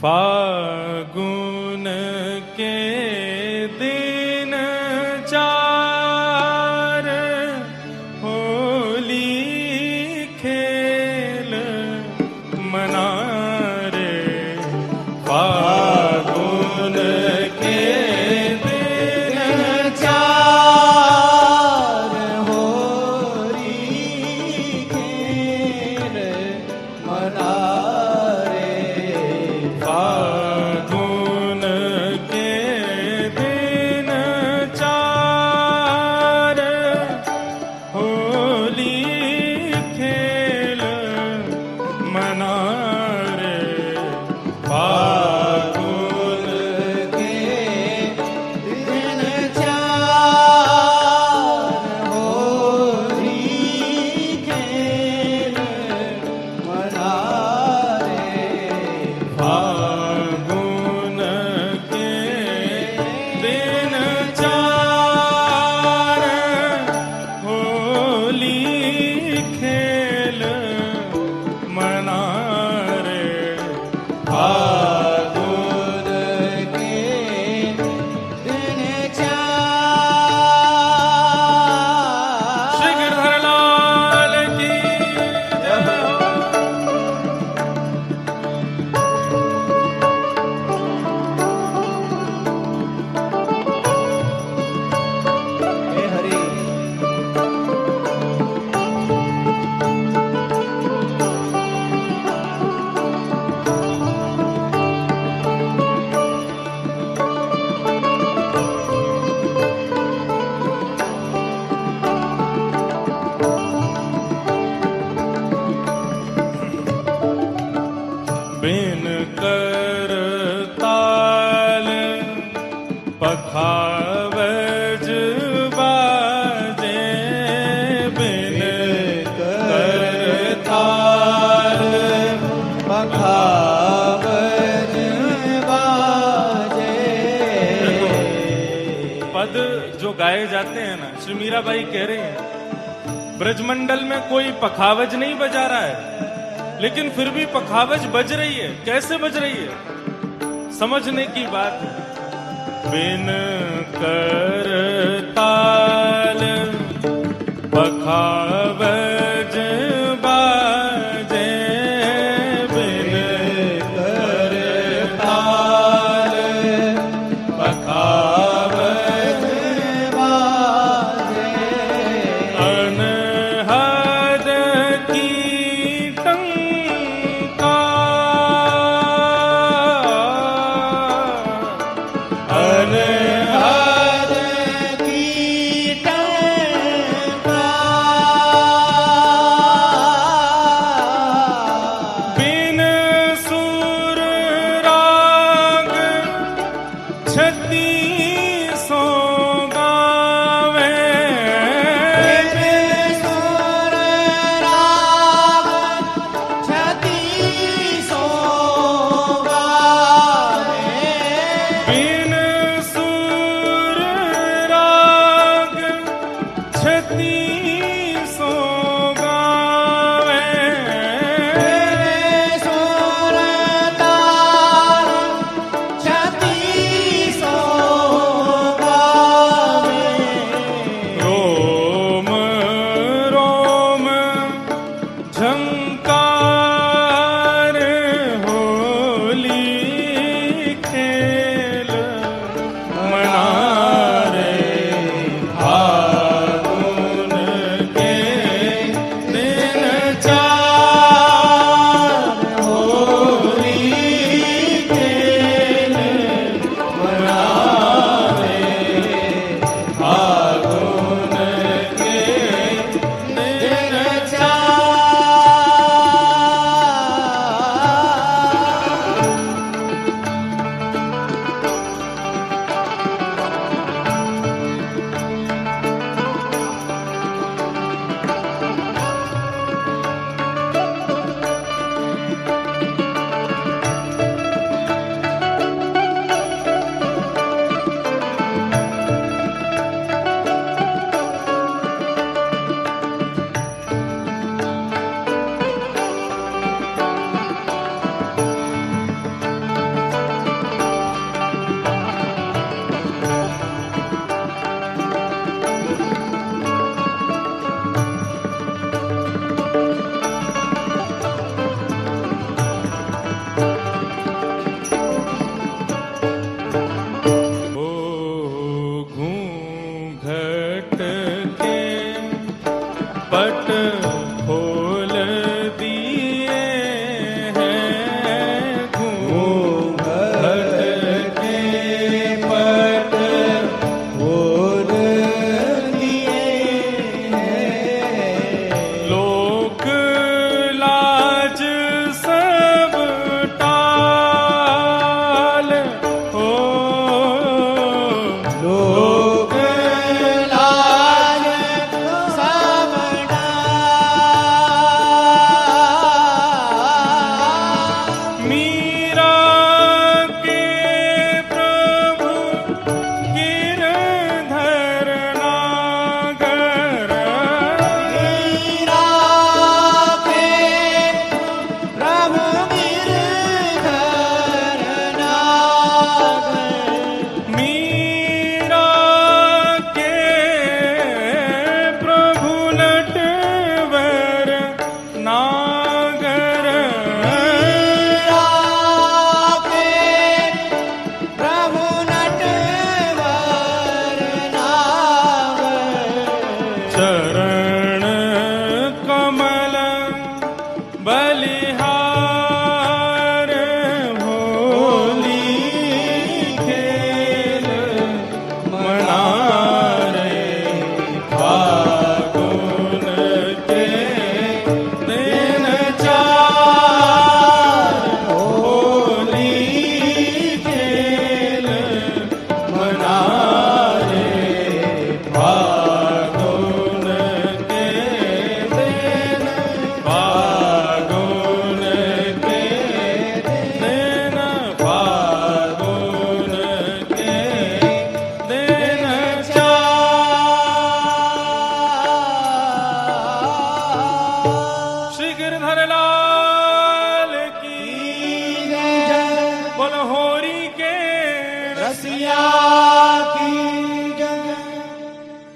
Fago. पद जो गाए जाते हैं ना, श्री मीरा बाई कह रहे हैं, ब्रजमंडल में कोई पखावज नहीं बजा रहा है, लेकिन फिर भी पखावज बज रही है। कैसे बज रही है? समझने की बात है। बिन कर